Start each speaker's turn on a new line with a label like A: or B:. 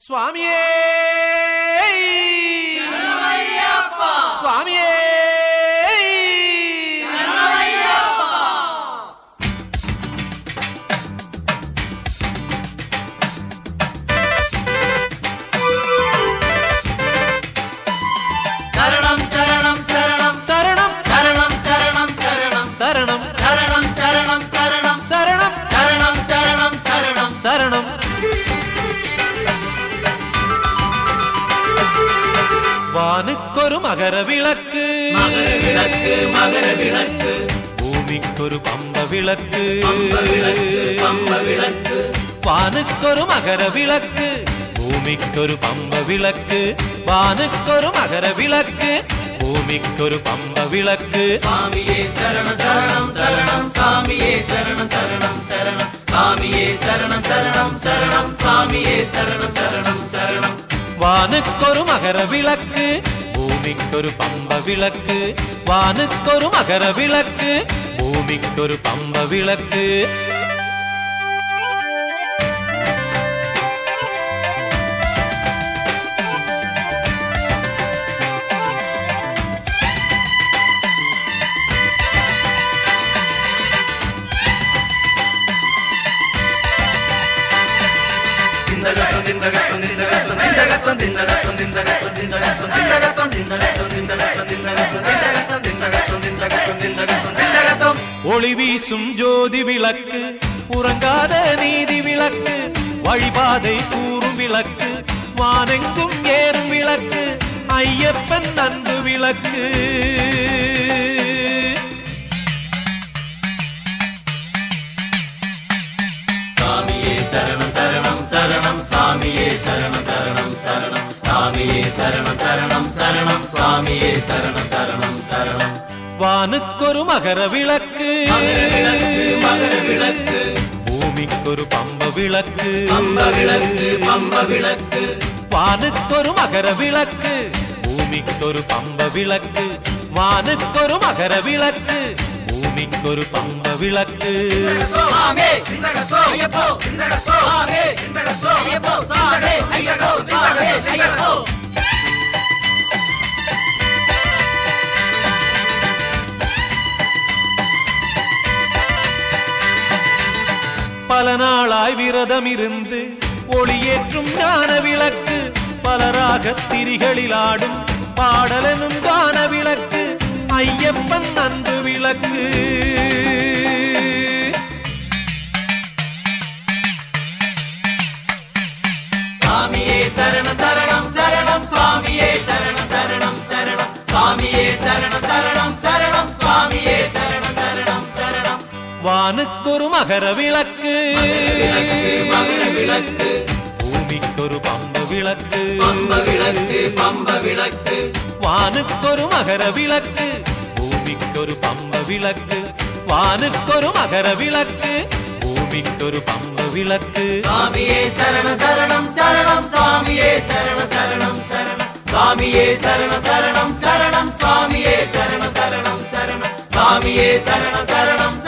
A: 耍咪
B: 耶！வானுக்கொரு மகர விளக்கு.
A: மகர விளக்கு மகர விளக்கு.
B: பூமிக்கொரு பம்ப விளக்கு.
A: விளக்கு.
B: வானுக்கொரு மகர விளக்கு. பூமிக்கொரு பம்ப விளக்கு. வானுக்கொரு மகர விளக்கு. பூமிக்கொரு பம்ப விளக்கு.
A: சாமியே சரணம் சரணம் சரணம். சாமியே சரணம் சரணம் சரணம். சாமியே சரணம் சரணம் சரணம். சாமியே சரணம் சரணம் சரணம்.
B: வானுக்கொரு மகர விளக்கு பூமிக்கொரு பம்ப விளக்கு. வானுக்கொரு மகர விளக்கு பூமிக்கொரு பம்ப விளக்கு. ஒளி வீசும் ஜோதி விளக்கு உறங்காத நீதி விளக்கு வழிபாதை கூறும் விளக்கு வானெங்கும் ஏறும் விளக்கு ஐயப்பன் அன்பு விளக்கு.
A: சாமியே சரணம் சரணம் சரணம் சாமியே சரணம் சரணம். சரணம் சரணம் சரணம். சாமியே சரணம் சரணம் சரணம்.
B: வானுக்கொரு மகர விளக்கு.
A: மகர விளக்கு
B: பூமிக்கொரு பம்ப விளக்கு.
A: பம்ப விளக்கு பம்ப விளக்கு.
B: வானுக்கொரு மகர விளக்கு. பூமிக்கொரு பம்ப விளக்கு. வானுக்கொரு மகர விளக்கு. பூமிக்கொரு பம்ப விளக்கு. பல நாளாய் விரதம் இருந்து ஒளியேற்றும் ஞான விளக்கு பலராக திரிகளில் ஆடும் பாடலனும் கான விளக்கு ஐயப்பன் அன்பு விளக்கு.
A: சாமியே சரண சரணம் சரணம். சுவாமியே சரண சரணம் சரணம். சாமியே சரண
B: வானுக்கொரு மகர விளக்கு.
A: மகர விளக்கு
B: பூமிக்கொரு பம்ப விளக்கு.
A: பம்ப விளக்கு பம்ப விளக்கு.
B: வானுக்கொரு மகர விளக்கு. பூமிக்கொரு பம்ப விளக்கு. வானுக்கொரு மகர விளக்கு. பூமிக்கொரு பம்ப விளக்கு.
A: சாமியே சரணம் சரணம் சரணம். சாமியே சரணம் சரணம் சரணம். சாமியே சரணம் சரணம் சரணம். சாமியே சரணம் சரணம் சரணம். சாமியே சரணம் சரணம்.